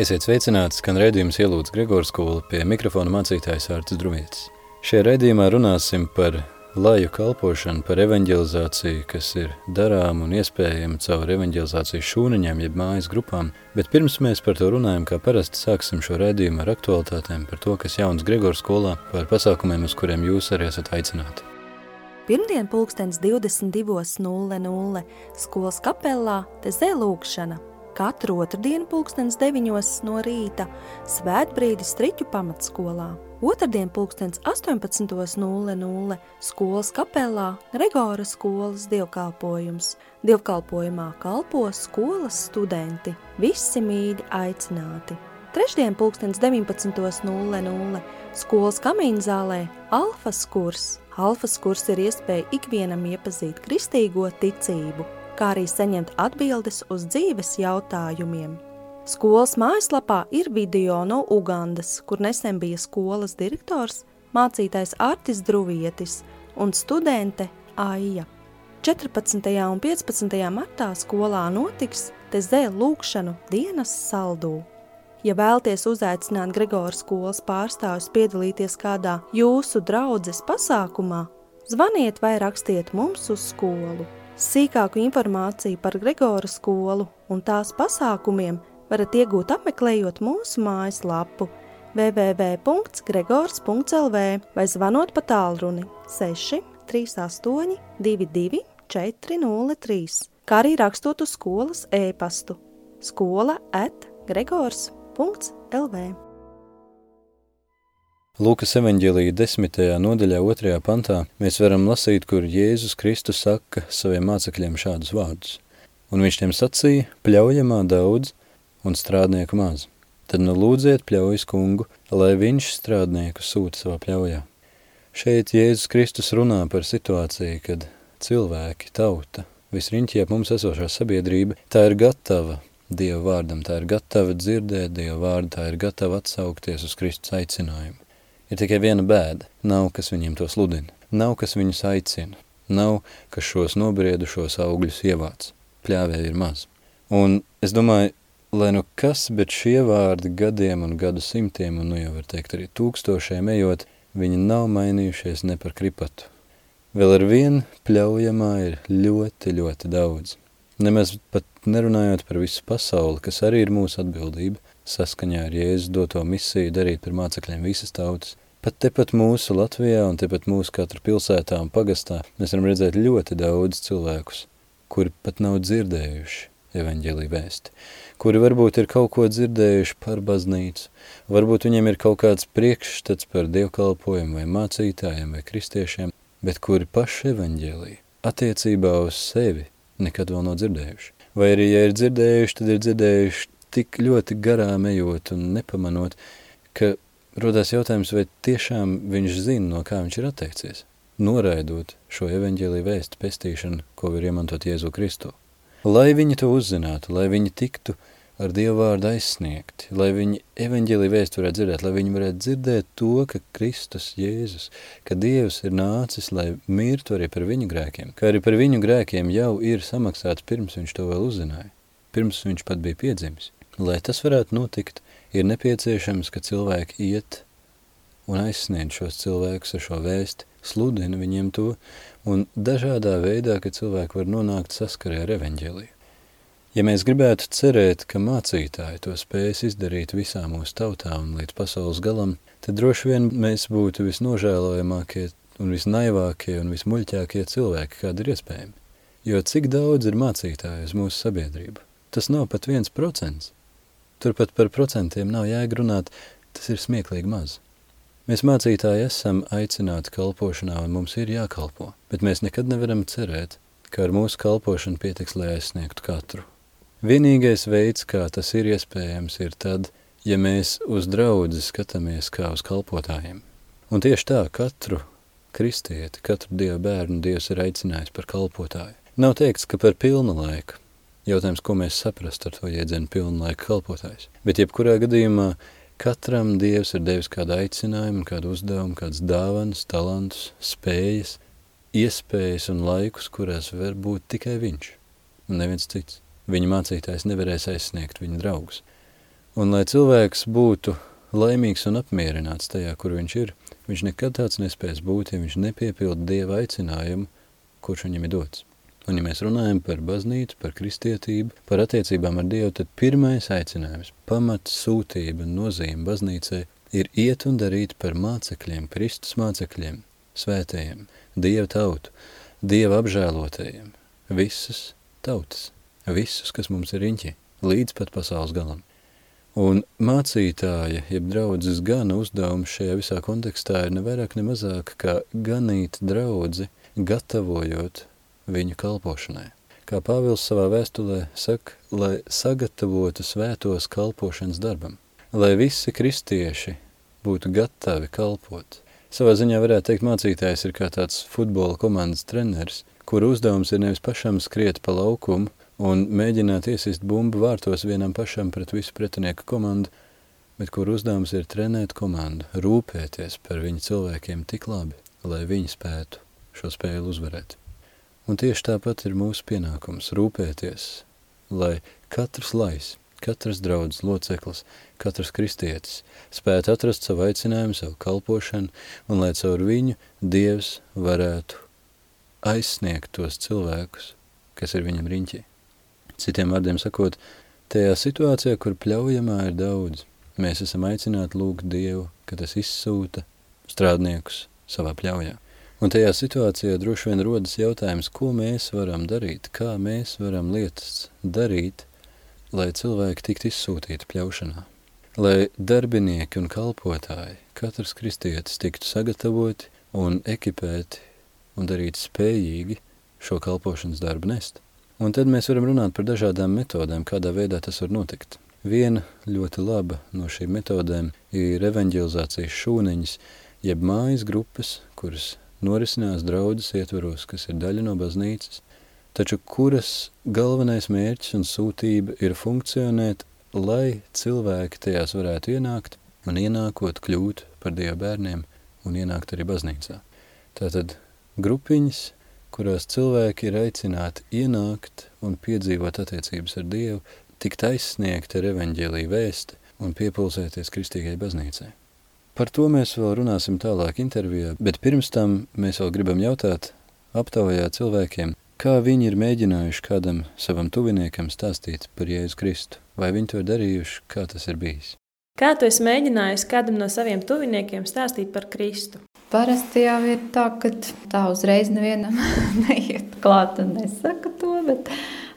Esiet sveicināti, skan redzījums ielūdz Gregors skola pie mikrofona mācītājs Ārtis Drumietis. Šajā redzījumā runāsim par laju kalpošanu, par evanģelizāciju, kas ir darām un iespējama caur evanģelizācijas šūniņiem, jeb mājas grupām, bet pirms mēs par to runājam, kā parasti sāksim šo redzījumu ar aktualitātēm par to, kas jauns Gregors skolā, par pasākumiem, uz kuriem jūs arī esat aicināti. Pirmdien pulkstens 22.00 skolas kapellā te zēlūkšana – Katru otrdienu pulkstens 9 no rīta svētbrīdis striķu pamatskolā. Otradien pulkstens 18.00 skolas kapelā Gregora skolas dievkalpojums. Dievkalpojumā kalpo skolas studenti, visi mīļi aicināti. Trešdien pulkstens 19.00 skolas kamīnzālē Alfas kurs. Alfas kurs ir iespēja ikvienam iepazīt kristīgo ticību – kā arī saņemt atbildes uz dzīves jautājumiem. Skolas mājaslapā ir video no Ugandas, kur nesen bija skolas direktors, mācītājs Artis Druvietis un studente Aija. 14. un 15. martā skolā notiks Tezē lūkšanu dienas saldū. Ja vēlties uzaicināt Gregora skolas pārstāvjus piedalīties kādā jūsu draudzes pasākumā, zvaniet vai rakstiet mums uz skolu Sīkāku informāciju par Gregora skolu un tās pasākumiem varat iegūt apmeklējot mūsu mājaslapu www.gregors.lv vai zvanot pa tālruni 6 38 22 403, kā arī rakstot uz skolas e-pastu skola at gregors.lv. Lūkas evaņģēlīja desmitajā nodaļā otrajā pantā mēs varam lasīt, kur Jēzus Kristus saka saviem mācekļiem šādus vārdus. Un viņš tiem sacīja, pļaujamā daudz un strādnieku maz. Tad nu lūdziet pļaujas kungu, lai viņš strādnieku sūta savā pļaujā. Šeit Jēzus Kristus runā par situāciju, kad cilvēki, tauta, visriņķi ap mums esošā sabiedrība, tā ir gatava Dieva vārdam, tā ir gatava dzirdēt Dieva vārdu, tā ir gatava atsaukties uz Kristus aicinājumu. Ir tikai viena bēda. Nav, kas viņiem to sludina. Nav, kas viņus aicina. Nav, kas šos nobriedušos augļus ievāc. Pļāvēji ir maz. Un es domāju, lai nu kas, bet šie vārdi gadiem un gadu simtiem, un nu jau var teikt arī tūkstošiem ejot, viņi nav mainījušies ne par kripatu. Vēl ar vienu pļaujamā ir ļoti, ļoti daudz. Nemaz pat nerunājot par visu pasauli, kas arī ir mūsu atbildība, saskaņā ar Jēzus doto misiju darīt par mācekļiem visas tautas. Pat tepat mūsu Latvijā un tepat mūsu katra pilsētā un pagastā mēs varam redzēt ļoti daudz cilvēkus, kuri pat nav dzirdējuši evaņģēlī vēsti, kuri varbūt ir kaut ko dzirdējuši par baznīcu, varbūt viņiem ir kaut kāds priekšstats par dievkalpojumu vai mācītājiem vai kristiešiem, bet kuri paši evaņģēlī attiecībā uz sevi nekad vēl nav dzirdējuši. Vai arī, ja ir dzirdējuši, tad ir dzirdējuši tik ļoti garām ejot un nepamanot, ka rodās jautājums, vai tiešām viņš zina, no kā viņš ir atteicies, noraidot šo evaņģēlī vēstu pestīšanu, ko var iemantot Jēzu Kristu. Lai viņi to uzzinātu, lai viņi tiktu ar Dievu vārdu aizsniegti, lai viņi evaņģēlī vēstu varētu dzirdēt, lai viņi varētu dzirdēt to, ka Kristus Jēzus, ka Dievs ir nācis, lai mirtu arī par viņu grēkiem, ka arī par viņu grēkiem jau ir samaksāts pirms viņš to vēl uzzināja, pirms viņš pat bija piedzimis. Lai tas varētu notikt, ir nepieciešams, ka cilvēki iet un aizsniedz šos cilvēkus ar šo vēsti, sludina viņiem to, un dažādā veidā, ka cilvēki var nonākt saskarē ar evaņģēliju. Ja mēs gribētu cerēt, ka mācītāji to spējas izdarīt visā mūsu tautā un līdz pasaules galam, tad droši vien mēs būtu visnožēlojamākie un visnaivākie un vismuļķākie cilvēki, kādi ir iespējami. Jo cik daudz ir mācītāju uz mūsu sabiedrību? Tas nav pat viens procents. Turpat par procentiem nav jēga runāt, tas ir smieklīgi maz. Mēs mācītāji esam aicināti kalpošanā un mums ir jākalpo, bet mēs nekad nevaram cerēt, ka ar mūsu kalpošanu pietiks, lai aizsniegtu katru. Vienīgais veids, kā tas ir iespējams, ir tad, ja mēs uz draudzi skatāmies kā uz kalpotājiem. Un tieši tā katru kristieti, katru dievu bērnu dievs ir aicinājis par kalpotāju. Nav teikts, ka par pilnu laiku, Jautājums, ko mēs saprast ar to jēdzienu pilnlaika kalpotājs. Bet jebkurā gadījumā katram Dievs ir devis kādu aicinājumu, kādu uzdevumu, kādas dāvanas, talantus, spējas, iespējas un laikus, kurās var būt tikai viņš un neviens cits. Viņa mācītājs nevarēs aizsniegt viņa draugus. Un lai cilvēks būtu laimīgs un apmierināts tajā, kur viņš ir, viņš nekad tāds nespēs būt, ja viņš nepiepilda Dieva aicinājumu, kurš viņam ir dots. Un ja mēs runājam par baznīcu, par kristietību, par attiecībām ar Dievu, tad pirmais aicinājums, pamats sūtība un nozīme baznīcai ir iet un darīt par mācekļiem, Kristus mācekļiem, svētējiem, Dieva tautu, Dieva apžēlotajiem, visas tautas, visus, kas mums ir riņķi, līdz pat pasaules galam. Un mācītāja, jeb draudzes gana uzdevums šajā visā kontekstā ir nevairāk ne mazāk kā ganīt draudzi, gatavojot viņu kalpošanai. Kā Pāvils savā vēstulē saka, lai sagatavotu svētos kalpošanas darbam, lai visi kristieši būtu gatavi kalpot. Savā ziņā varētu teikt, mācītājs ir kā tāds futbola komandas treneris, kur uzdevums ir nevis pašam skriet pa laukumu un mēģināt iesist bumbu vārtos vienam pašam pret visu pretinieku komandu, bet kur uzdevums ir trenēt komandu, rūpēties par viņu cilvēkiem tik labi, lai viņi spētu šo spēli uzvarēt. Un tieši tāpat ir mūsu pienākums rūpēties, lai katrs lais, katrs draudzes loceklis, katrs kristietis spētu atrast savu aicinājumu, savu kalpošanu, un lai caur viņu Dievs varētu aizsniegt tos cilvēkus, kas ir viņam riņķī. Citiem vārdiem sakot, tajā situācijā, kur pļaujamā ir daudz, mēs esam aicināti lūgt Dievu, ka tas izsūta strādniekus savā pļaujā. Un tajā situācijā droši vien rodas jautājums, ko mēs varam darīt, kā mēs varam lietas darīt, lai cilvēki tiktu izsūtīti pļaušanā. Lai darbinieki un kalpotāji, katrs kristietis tiktu sagatavoti un ekipēti un darīti spējīgi šo kalpošanas darbu nest. Un tad mēs varam runāt par dažādām metodēm, kādā veidā tas var notikt. Viena ļoti laba no šīm metodēm ir evanģelizācijas šūniņas, jeb mājas grupas, kuras norisinās draudzes ietveros, kas ir daļa no baznīcas, taču kuras galvenais mērķis un sūtība ir funkcionēt, lai cilvēki tajās varētu ienākt un ienākot kļūt par Dieva bērniem un ienākt arī baznīcā. Tātad grupiņas, kurās cilvēki ir aicināti ienākt un piedzīvot attiecības ar Dievu, tikt aizsniegt ar evaņģēlī vēsti un piepulsēties kristīgai baznīcai. Par to mēs vēl runāsim tālāk intervijā, bet pirms tam mēs vēl gribam jautāt aptaujā cilvēkiem, kā viņi ir mēģinājuši kādam savam tuviniekam stāstīt par Jēzu Kristu, vai viņi to ir darījuši, kā tas ir bijis. Kā tu esi mēģinājis kādam no saviem tuviniekiem stāstīt par Kristu? Parasti jau ir tā, ka tā uzreiz nevienam neiet klāt un nesaka to, bet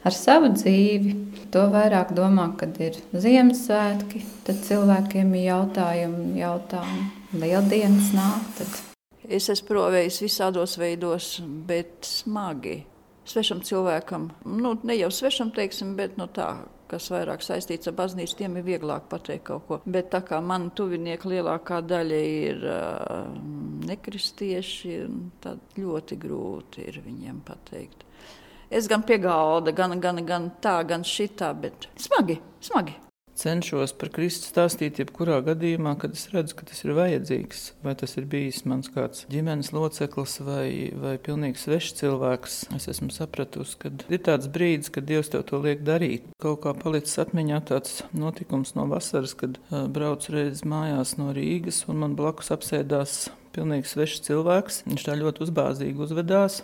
ar savu dzīvi to vairāk domā, kad ir Ziemassvētki, tad cilvēkiem ir jautājumi, jautājumi. Lieldienas nāk, tad. Es esmu provējis visādos veidos, bet smagi. Svešam cilvēkam, nu, ne jau svešam, teiksim, bet no nu, tā, kas vairāk saistīts ar baznīcu, tiem ir vieglāk pateikt kaut ko. Bet tā kā man tuvinieki lielākā daļa ir uh, nekristieši, tad ļoti grūti ir viņiem pateikt. Es gan pie galda, gan, gan, gan tā, gan šitā, bet smagi, smagi. Cenšos par Kristu stāstīt, jebkurā gadījumā, kad es redzu, ka tas ir vajadzīgs. Vai tas ir bijis mans kāds ģimenes loceklis vai, vai pilnīgi svešs cilvēks. Es esmu sapratusi, ka ir tāds brīdis, kad Dievs tev to liek darīt. Kaut kā palicis atmiņā tāds notikums no vasaras, kad uh, braucu reiz mājās no Rīgas un man blakus apsēdās pilnīgi svešs cilvēks. Viņš tā ļoti uzbāzīgi uzvedās,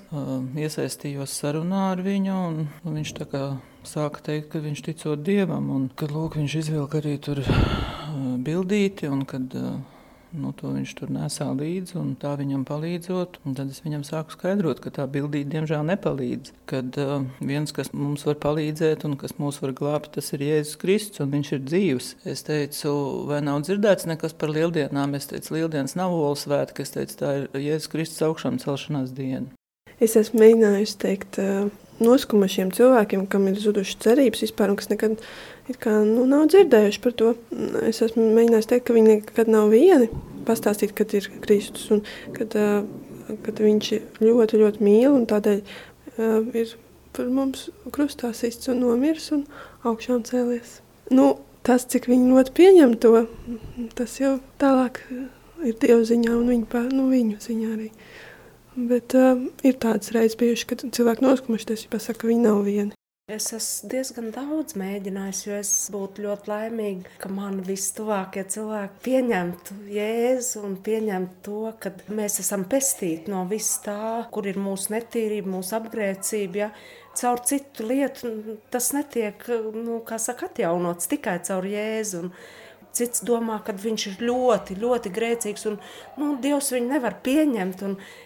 iesaistījos sarunā ar viņu, un, viņš tā kā sāka teikt, ka viņš ticot Dievam, un kad lūk, viņš izvilka arī tur bildīti, un kad Nu, to viņš tur nesā līdzi, un tā viņam palīdzot. Tad es viņam sāku skaidrot, ka tā bildīte diemžēl nepalīdz. Kad uh, viens, kas mums var palīdzēt un kas mūs var glābt, tas ir Jēzus Kristus, un viņš ir dzīvs. Es teicu, vai nav dzirdēts nekas par lieldienām? Es teicu, lieldienas nav olas svētki, es teicu, tā ir Jēzus Kristus augšām celšanās diena. Es esmu mēģinājusi teikt uh, noskumušiem cilvēkiem, kam ir zudušas cerības vispār, un kas nekad kā, nu, nav dzirdējuši par to. Es esmu mēģinājis teikt, ka viņi nekad nav vieni, pastāstīt, kad ir Kristus un kad, kad viņš ļoti, ļoti mīl un tādēļ ir par mums krustā sists un nomirs un augšām cēlies. Nu, tas, cik viņi ļoti pieņem to, tas jau tālāk ir Dieva ziņā un viņa, nu, viņu ziņā arī. Bet uh, ir tādas reizes bijušas, kad cilvēki noskumušies, ja pasaka, ka viņi nav vieni. Es esmu diezgan daudz mēģinājis, jo es būtu ļoti laimīga, ka man vistuvākie cilvēki pieņemtu jēzu un pieņemtu to, ka mēs esam pestīti no viss tā, kur ir mūsu netīrība, mūsu apgrēcība. Ja? Caur citu lietu tas netiek, nu, saka, atjaunots tikai caur jēzu. Un, Cits domā, ka viņš ir ļoti, ļoti grēcīgs un nu, Dievs viņu nevar pieņemt.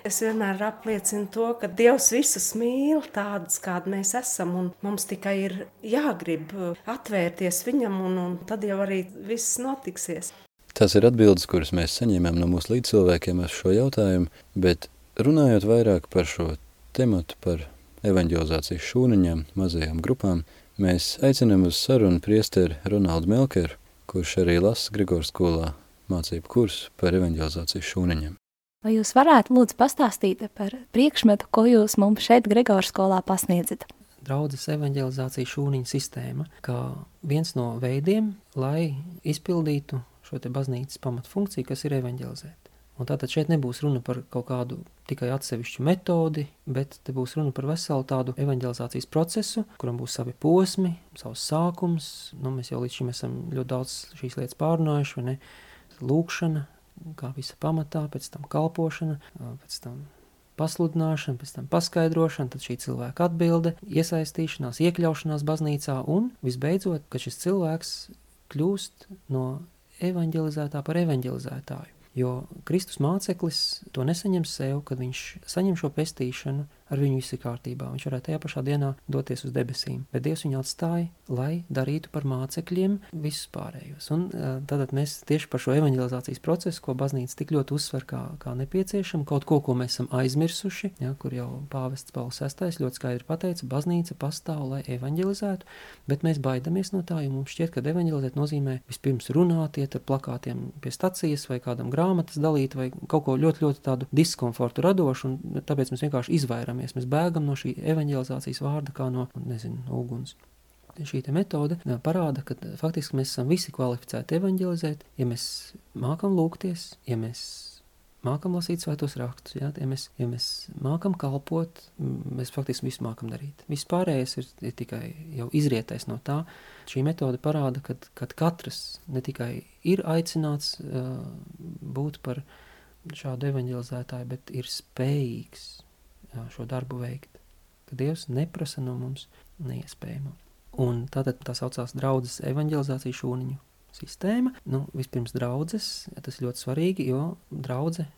Es vienmēr apliecinu to, ka Dievs visus mīl tādus, kādi mēs esam. Mums tikai ir jāgrib atvērties viņam, un, un tad jau arī viss notiksies. Tas ir atbildes, kuras mēs saņēmām no mūsu līdzcilvēkiem uz šo jautājumu, bet runājot vairāk par šo tematu, par evanģelizācijas šūniņām, mazajām grupām, mēs aicinām uz sarunu priesteri Ronaldu Melkeru, kurš arī lasa Grigors skolā mācību kursu par evanģelizācijas šūniņiem. Vai jūs varētu lūdzu pastāstīt par priekšmetu, ko jūs mums šeit Grigors skolā pasniedzat? Draudzes evanģelizācijas šūniņa sistēma, kā viens no veidiem, lai izpildītu šo te baznīcas pamatfunkciju, kas ir evanģelizēt. Un tātad šeit nebūs runa par kaut kādu tikai atsevišķu metodi, bet te būs runa par veselu tādu evanģelizācijas procesu, kuram būs savi posmi, savs sākums. Nu, mēs jau līdz šim esam ļoti daudz šīs lietas pārunājuši, vai ne? Lūkšana, kā visa pamatā, pēc tam kalpošana, pēc tam pasludināšana, pēc tam paskaidrošana, tad šī cilvēka atbilde, iesaistīšanās, iekļaušanās baznīcā un visbeidzot, ka šis cilvēks kļūst no evanģelizētā par evanģelizētāju. Jo Kristus māceklis to nesaņem sev, kad viņš saņem šo pestīšanu, ar viņu viss ir kārtībā. Viņš varētu tajā pašā dienā doties uz debesīm. Bet Dievs viņu atstāja, lai darītu par mācekļiem visus pārējos. Un tad mēs tieši par šo evanģelizācijas procesu, ko baznīca tik ļoti uzsver kā, kā nepieciešamu, kaut ko, ko mēs esam aizmirsuši, ja, kur jau pāvests Pauls VI ļoti skaidri pateica, baznīca pastāv, lai evanģelizētu, bet mēs baidamies no tā, jo mums šķiet, ka evanģelizēt nozīmē vispirms runāt, iet ar plakātiem pie stacijas vai kādam grāmatas dalīt vai kaut ko ļoti, ļoti tādu diskomfortu radošu, un tāpēc mēs vienkārši izvairamies baidāmies. Mēs bēgam no šī evanģelizācijas vārda kā no, nezinu, uguns. Šī metode parāda, ka faktiski mēs esam visi kvalificēti evanģelizēt, ja mēs mākam lūgties, ja mēs mākam lasīt svētos rakstus, ja, ja, mēs, ja mēs mākam kalpot, mēs faktiski visu mākam darīt. Viss pārējais ir, ir tikai jau izrietais no tā. Šī metode parāda, ka, ka katrs ne tikai ir aicināts uh, būt par šādu evanģelizētāju, bet ir spējīgs šo darbu veikt. Ka Dievs neprasa no mums neiespējamo. Un tātad tā saucās draudzes evanģelizācijas šūniņu sistēma. Nu, vispirms draudzes, tas ļoti svarīgi, jo draudze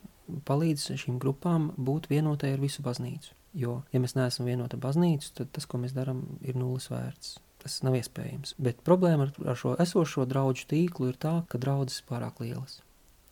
palīdz šīm grupām būt vienotai ar visu baznīcu. Jo, ja mēs neesam vienota baznīca, tad tas, ko mēs darām, ir nulles vērts. Tas nav iespējams. Bet problēma ar, ar šo esošo draugu tīklu ir tā, ka draudzes pārāk lielas.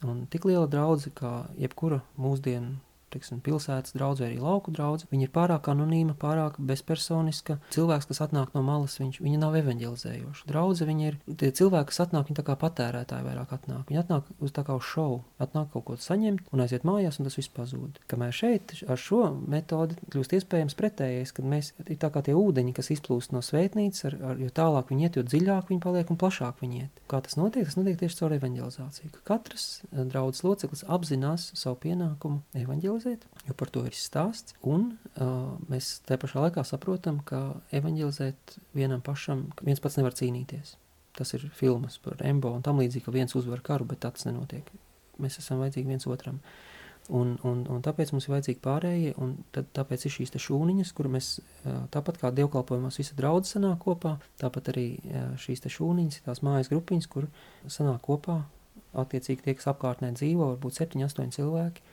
Un tik liela draudzene, kā jebkura mūsdienu teiksim, pilsētas draugs vai arī lauku draugs. Viņa ir pārāk anonīma, pārāk bezpersoniska. Cilvēks, kas atnāk no malas, viņš, viņa nav evanģelizējoša. Draudze viņa ir tie cilvēki, kas atnāk, viņi kā patērētāji vairāk atnāk. Viņi atnāk uz tā kā uz šovu, atnāk kaut ko saņemt un aiziet mājās, un tas viss pazūd. Kamēr šeit ar šo metodi kļūst iespējams pretējais, kad mēs ir tā kā tie ūdeņi, kas izplūst no svētnīcas, ar, ar, jo tālāk viņi iet, jo dziļāk viņi paliek un plašāk viņi iet. Kā tas notiek? Tas notiek tieši caur evanģelizāciju. Ka katrs eh, draudzes loceklis apzinās savu pienākumu evanģelizēt evanģelizēt, jo par to ir stāsts. Un uh, mēs tajā pašā laikā saprotam, ka evanģelizēt vienam pašam, viens pats nevar cīnīties. Tas ir filmas par Embo un tam līdzīgi, ka viens uzvar karu, bet tāds nenotiek. Mēs esam vajadzīgi viens otram. Un, un, un tāpēc mums ir vajadzīgi pārējie, un tad, tāpēc ir šīs šūniņas, kur mēs, tāpat kā dievkalpojumos visa draudz sanāk kopā, tāpat arī šīs šūniņas, tās mājas grupiņas, kur sanāk kopā, attiecīgi tie, kas apkārtnē dzīvo, varbūt 7, 8 cilvēki,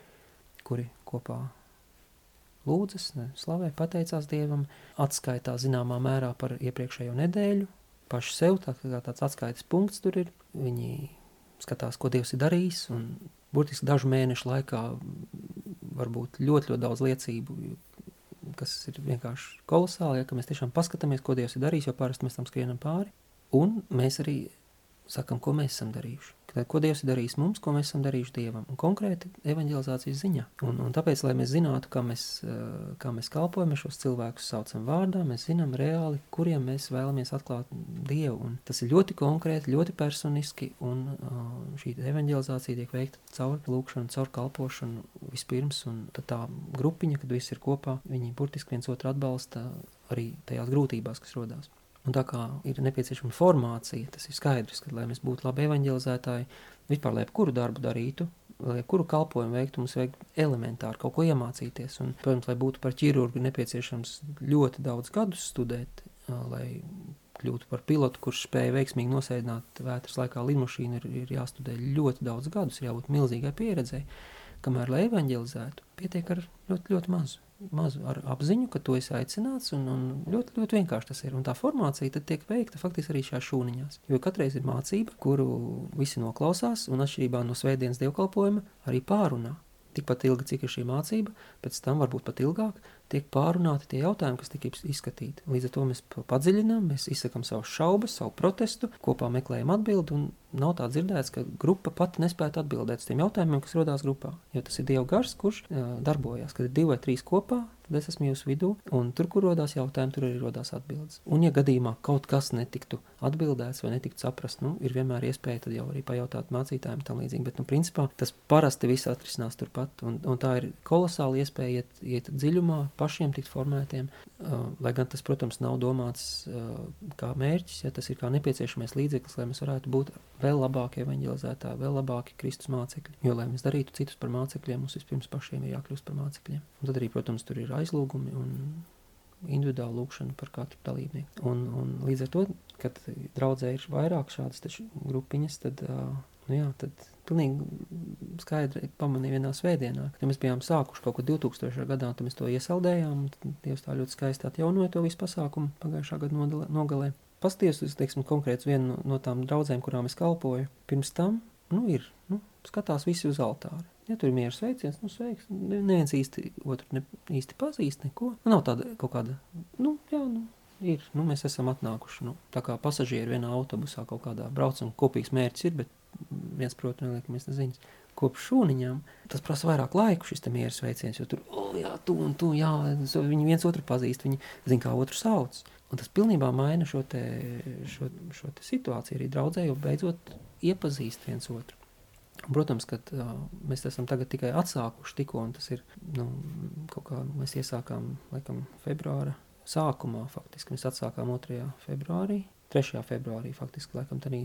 kuri kopā lūdzas, slavē, pateicās Dievam, atskaitās zināmā mērā par iepriekšējo nedēļu, paši sev, tā, kā tāds atskaites punkts tur ir, viņi skatās, ko Dievs ir darījis, un burtiski dažu mēnešu laikā varbūt ļoti, ļoti daudz liecību, kas ir vienkārši kolosāli, ja, ka mēs tiešām paskatāmies, ko Dievs ir darījis, jo parasti mēs tam skrienam pāri, un mēs arī sakam, ko mēs esam darījuši. Tad, ko Dievs ir darījis mums, ko mēs esam darījuši Dievam, un konkrēti evanģelizācijas ziņā. Un, un tāpēc, lai mēs zinātu, kā mēs, eh, kā mēs kalpojam, šos cilvēkus saucam vārdā, mēs zinām reāli, kuriem mēs vēlamies atklāt Dievu. Un tas ir ļoti konkrēti, ļoti personiski, un uh, šī evanģelizācija tiek veikta caur lūkšanu, caur kalpošanu vispirms, un tā grupiņa, kad visi ir kopā, viņi burtiski viens otru atbalsta, arī tajās grūtībās, kas rodās. Un tā kā ir nepieciešama formācija, tas ir skaidrs, ka, lai mēs būtu labi evanģelizētāji, vispār, lai kuru darbu darītu, lai kuru kalpojumu veiktu, mums vajag elementāri kaut ko iemācīties. Un, protams, lai būtu par ķirurgu, nepieciešams ļoti daudz gadus studēt, lai kļūtu par pilotu, kurš spēja veiksmīgi nosēdināt vētras laikā lidmašīnu, ir, ir jāstudē ļoti daudz gadus, jābūt milzīgai pieredzei. Kamēr, lai evanģelizētu, pietiek ar ļoti, ļoti mazu mazu ar apziņu, ka tu esi aicināts, un, un ļoti, ļoti vienkārši tas ir. Un tā formācija tad tiek veikta faktiski arī šajās šūniņās. Jo katreiz ir mācība, kuru visi noklausās, un atšķirībā no svētdienas dievkalpojuma arī pārunā. Tikpat ilgi, cik ir šī mācība, pēc tam varbūt pat ilgāk, tiek pārunāti tie jautājumi, kas tika izskatīti. Līdz ar to mēs padziļinām, mēs izsakām savus šaubas, savu protestu, kopā meklējam atbildi, un nav tā dzirdēts, ka grupa pati nespētu atbildēt uz tiem jautājumiem, kas rodās grupā. Jo tas ir Dieva gars, kurš uh, darbojas, kad ir divi vai trīs kopā, tad es esmu jūsu vidū, un tur, kur rodās jautājumi, tur arī rodās atbildes. Un, ja gadījumā kaut kas netiktu atbildēts vai netiktu saprast, nu, ir vienmēr iespēja tad jau arī pajautāt mācītājiem tam līdzīgi, bet, nu, principā tas parasti viss atrisinās turpat, un, un tā ir kolosāla iespēja iet, iet dziļumā, pašiem tikt formētiem, uh, lai gan tas, protams, nav domāts uh, kā mērķis, ja tas ir kā nepieciešamais līdzeklis, lai mēs varētu būt vēl labāki evanģelizētāji, vēl labāki Kristus mācekļi. Jo, lai mēs darītu citus par mācekļiem, mums vispirms pašiem ir jākļūst par mācekļiem. Un tad arī, protams, tur ir aizlūgumi un individuāla lūkšana par katru dalībnieku. Un, un līdz ar to, kad draudzē ir vairāk šādas grupiņas, tad, nu jā, tad pilnīgi skaidri pamanīju vienā svētdienā, kad mēs bijām sākuši kaut ko 2000. gadā, tad mēs to iesaldējām, un Dievs tā ļoti skaisti atjaunoja to visu pasākumu pagājušā gada nogalē. Pasties, es teiksim, konkrēts vienu no, no tām draudzēm, kurām es kalpoju, pirms tam, nu, ir, nu, skatās visi uz altāri. Ja tur ir mieru sveiciens, nu, sveiks. Neviens īsti otru ne, īsti pazīst, neko. Nu, nav tāda kaut kāda, nu, jā, nu, ir. Nu, mēs esam atnākuši, nu, tā kā pasažieri vienā autobusā kaut kādā braucam, kopīgs mērķis ir, bet viens, protams, neliekamies neziņas. Kopš šūniņām tas prasa vairāk laika, šis mieru sveiciens, jo tur, oh, jā, tu un tu, jā, viņi viens otru pazīst, viņi zina, kā otru sauc. Un tas pilnībā maina šo, te, šo, šo te situāciju arī draudzē, jo beidzot iepazīst viens otru. Protams, ka uh, mēs esam tikai atsākuši tikko, un tas ir, nu, kaut kā mēs iesākām, laikam, februāra sākumā, faktiski mēs atsākām 2. februārī, 3. februārī, faktiski, laikam, tādā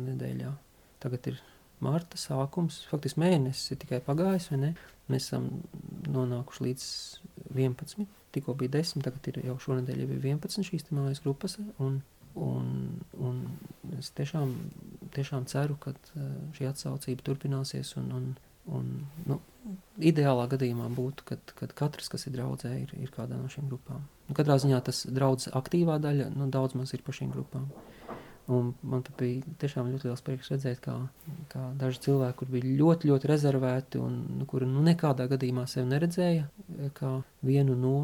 nedēļā. Tagad ir marta sākums, faktiski mēnesis ir tikai pagājis, vai ne? Mēs esam nonākuši līdz 11, tikko bija 10, tagad ir jau šonadēļ jau ir 11 šīs mājas grupas, un Un, un es tiešām, tiešām ceru, ka eh, šī atsaucība turpināsies. Un, un, un, nu, ideālā gadījumā būtu, kad, kad katrs, kas ir draudzē, ir, ir kādā no šīm grupām. Nu, katrā ziņā tas draudzes aktīvā daļa nu, daudz maz ir par šīm grupām. Un man bija tiešām ļoti liels prieks redzēt, kā, kā daži cilvēki, kur bija ļoti, ļoti rezervēti un nu, kuri nu, nekādā gadījumā sevi neredzēja, kā vienu no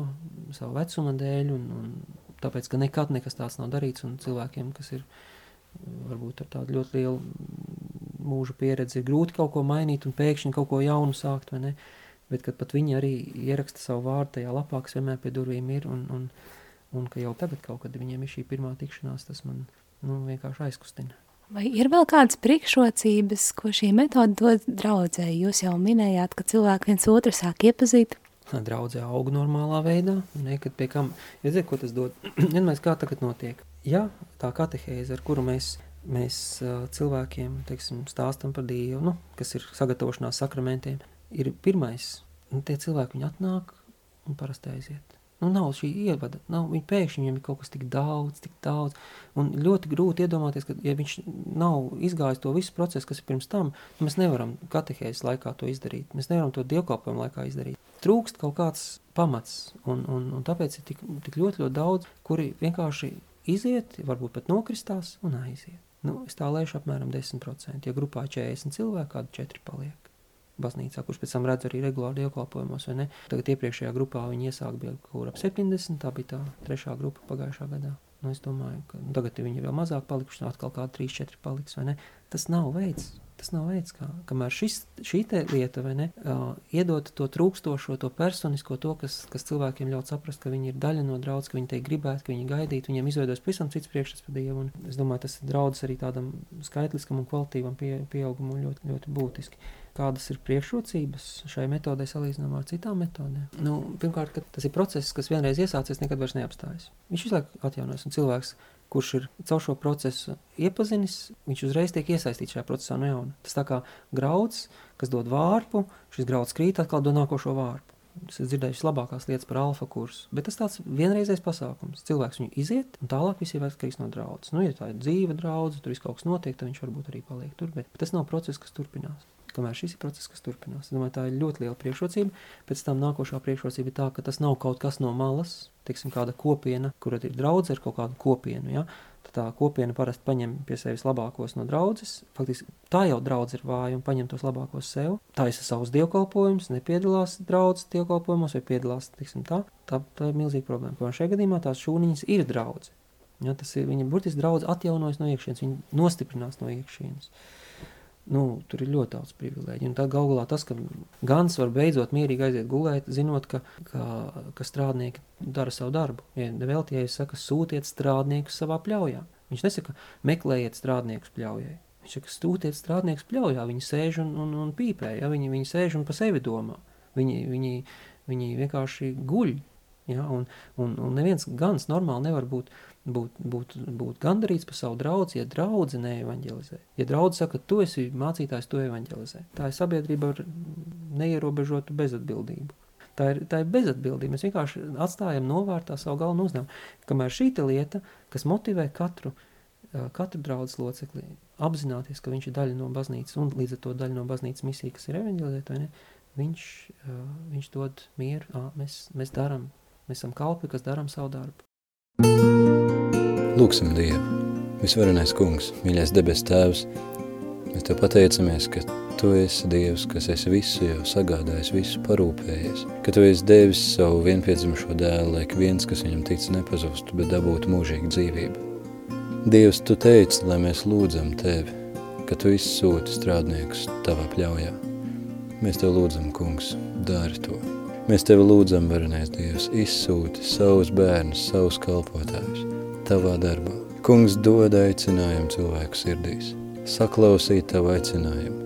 savu vecuma dēļ un, un tāpēc, ka nekad nekas tāds nav darīts, un cilvēkiem, kas ir varbūt ar tādu ļoti lielu mūža pieredzi, ir grūti kaut ko mainīt un pēkšņi kaut ko jaunu sākt, vai ne? Bet, kad pat viņi arī ieraksta savu vārdu tajā lapā, kas vienmēr pie durvīm ir, un, un, un ka jau tagad kaut kad viņiem ir šī pirmā tikšanās, tas man nu, vienkārši aizkustina. Vai ir vēl kādas priekšrocības, ko šī metode dod draudzēji? Jūs jau minējāt, ka cilvēki viens otru sāk iepazīt draudzē aug normālā veidā, ne, kad pie kam, ja zinu, ko tas dod, vienmēr kā tagad notiek. Ja tā katehēze, ar kuru mēs, mēs cilvēkiem, teiksim, stāstam par Dievu, nu, kas ir sagatavošanās sakramentiem, ir pirmais, nu, tie cilvēki viņi atnāk un parasti aiziet. Nu, nav šī ievada, nav, viņa pēkšņi viņam ir kaut kas tik daudz, tik daudz, un ļoti grūti iedomāties, ka, ja viņš nav izgājis to visu procesu, kas ir pirms tam, nu, mēs nevaram katehēzes laikā to izdarīt, mēs nevaram to dievkalpojumu laikā izdarīt. Trūkst kaut kāds pamats, un, un, un tāpēc ir tik, tik ļoti, ļoti daudz, kuri vienkārši iziet, varbūt pat nokristās un aiziet. Nu, es tā lēšu apmēram 10%, ja grupā 40 cilvēku, kādi 4 paliek baznīcā, kurš pēc tam redz arī regulāri dievkalpojumos? Tagad iepriekšējā grupā viņi iesāk bija kaut ap 70, tā bija tā trešā grupa pagājušā gadā. Nu, es domāju, ka nu, tagad viņi ir vēl mazāk palikuši, atkal kādi 3, 4 paliks, vai ne? Tas nav veids, tas nav veids, kā, kamēr šis, šī lieta, ne, uh, iedot to trūkstošo, to personisko, to, kas, kas cilvēkiem ļaut saprast, ka viņi ir daļa no draudz, ka viņi te gribētu, ka viņi gaidītu, viņiem izveidos pavisam cits priekšstats par Dievu, un es domāju, tas draudz arī tādam skaitliskam un kvalitīvam pie, pieaugumam ļoti, ļoti būtiski. Kādas ir priekšrocības šai metodei salīdzinājumā ar citām metodēm? Nu, pirmkārt, tas ir process, kas vienreiz iesācies, nekad vairs neapstājas. Viņš visu laiku atjaunojas, un cilvēks, kurš ir caur šo procesu iepazinis, viņš uzreiz tiek iesaistīts šajā procesā no jauna. Tas tā kā grauds, kas dod vārpu, šis grauds krīt, atkal dod nākošo vārpu. Es esmu dzirdējis labākās lietas par alfa kursu, bet tas tāds vienreizējs pasākums. Cilvēks viņu iziet, un tālāk viss ir atkarīgs no draudzes. Nu, ja tā ir dzīve draudzes, tur viss kaut kas notiek, tad viņš varbūt arī paliek tur, bet tas nav process, kas turpinās. Kamēr šis ir process, kas turpinās. Es domāju, tā ir ļoti liela priekšrocība. Pēc tam nākošā priekšrocība ir tā, ka tas nav kaut kas no malas, teiksim, kāda kopiena, kur ir draudze ar kaut kādu kopienu. Ja? Tad tā kopiena parasti paņem pie sevis labākos no draudzes. Faktiski tā jau draudz ir vāja un paņem tos labākos sev. Tā ir savs dievkalpojums, nepiedalās draudzes dievkalpojumos vai piedalās, teiksim, tā. Tā, tā ir milzīga problēma. Ko šajā gadījumā tās šūniņas ir draudze. Ja, tas ir viņa burtiski draudz atjaunojas no iekšienes, viņa nostiprinās no iekšienes. Nu, tur ir ļoti daudz privilēģiju. Un tā galu galā tas, ka Gans var beidzot mierīgi aiziet gulēt, zinot, ka, ka, ka strādnieki dara savu darbu. Ja neveltījais saka, sūtiet strādniekus savā pļaujā. Viņš nesaka, meklējiet strādniekus pļaujai. Viņš saka, stūtiet strādniekus pļaujā. Viņi sēž un, un, un pīpē, ja? viņi, viņi sēž un pa sevi domā. Viņi, viņi, viņi vienkārši guļ. Ja? Un, un, un neviens gans normāli nevar būt būt, būt, būt gandarīts par savu draugu, ja draudzē neevanģelizē. Ja draudzē saka, tu esi mācītājs, tu evanģelizē. Tā ir sabiedrība ar neierobežotu bezatbildību. Tā ir, tā ir bezatbildība. Mēs vienkārši atstājam novārtā savu galveno uzdevumu. Kamēr šī lieta, kas motivē katru, katru draugu locekli, apzināties, ka viņš ir daļa no baznīcas un līdz ar to daļa no baznīcas misijas, kas ir evanģelizēta, viņš, viņš dod mieru. Mēs, mēs darām, mēs esam kalpi, kas darām savu darbu. Lūksim Dievu, visvarenais kungs, mīļais debes tēvs, mēs Tev pateicamies, ka Tu esi Dievs, kas esi visu jau sagādājis, visu parūpējies, ka Tu esi devis savu vienpiedzimušo dēlu, lai viens, kas viņam tic, nepazustu, bet dabūtu mūžīgu dzīvību. Dievs, Tu teici, lai mēs lūdzam Tevi, ka Tu izsūti strādniekus Tavā pļaujā. Mēs Tev lūdzam, kungs, dari to. Mēs Tevi lūdzam, varenais Dievs, izsūti savus bērnus, savus kalpotājus tavā darbā. Kungs dod aicinājumu cilvēku sirdīs, saklausīt tavu aicinājumu.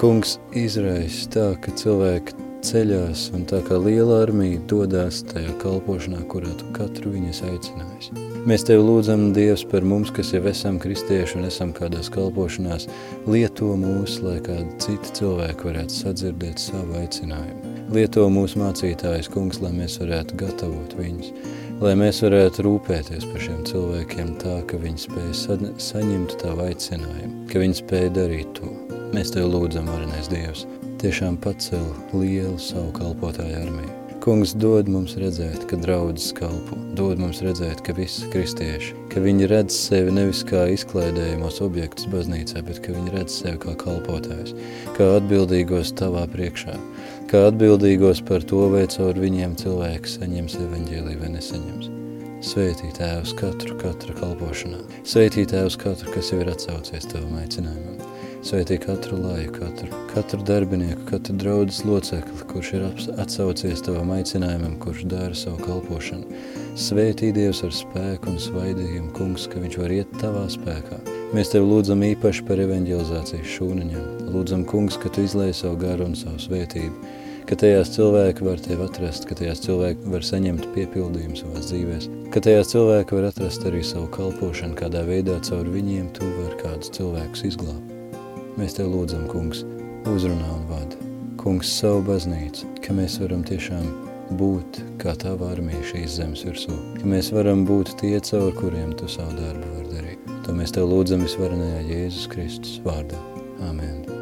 Kungs izraisa tā, ka cilvēki ceļās un tā kā liela armija dodās tajā kalpošanā, kurā tu katru viņas aicinājis. Mēs Tev lūdzam, Dievs, par mums, kas jau esam kristieši un esam kādās kalpošanās, lieto mūs, lai kādi citi cilvēki varētu sadzirdēt savu aicinājumu. Lieto mūsu mācītājs, kungs, lai mēs varētu gatavot viņus, lai mēs varētu rūpēties par šiem cilvēkiem tā, ka viņi spēj sa saņemt tavu aicinājumu, ka viņi spēj darīt to. Mēs Tev lūdzam, varenais Dievs, tiešām pacel lielu savu kalpotāju armiju. Kungs dod mums redzēt, ka draudzes kalpo, dod mums redzēt, ka visi kristieši, ka viņi redz sevi nevis kā izklaidējumos objektus baznīcā, bet ka viņi redz sevi kā kalpotājs, kā atbildīgos tavā priekšā, kā atbildīgos par to, vai caur viņiem cilvēks saņems evaņģēlī vai nesaņems. Sveitī Tēvs katru, katru kalpošanā. Sveitī Tēvs katru, kas jau ir atsaucies Tavam aicinājumam. Sveitī katru laju, katru, katru darbinieku, katru draudzes locekli, kurš ir atsaucies Tavam aicinājumam, kurš dara savu kalpošanu. Sveitī Dievs ar spēku un svaidījumu, kungs, ka viņš var iet Tavā spēkā. Mēs Tev lūdzam īpaši par evaņģelizācijas šūniņam. Lūdzam, kungs, ka Tu izlai savu garu un savu svētību ka tajās cilvēki var tevi atrast, ka tajās cilvēki var saņemt piepildījumu savās dzīvēs, ka tajās cilvēki var atrast arī savu kalpošanu, kādā veidā caur viņiem tu var kādus cilvēkus izglābt. Mēs Tev lūdzam, kungs, uzrunā un vada. Kungs, savu baznīcu, ka mēs varam tiešām būt kā Tava armija šīs zemes virsū, ka mēs varam būt tie, caur kuriem Tu savu darbu var darīt. To mēs Tev lūdzam visvarenajā Jēzus Kristus vārdā. Amen.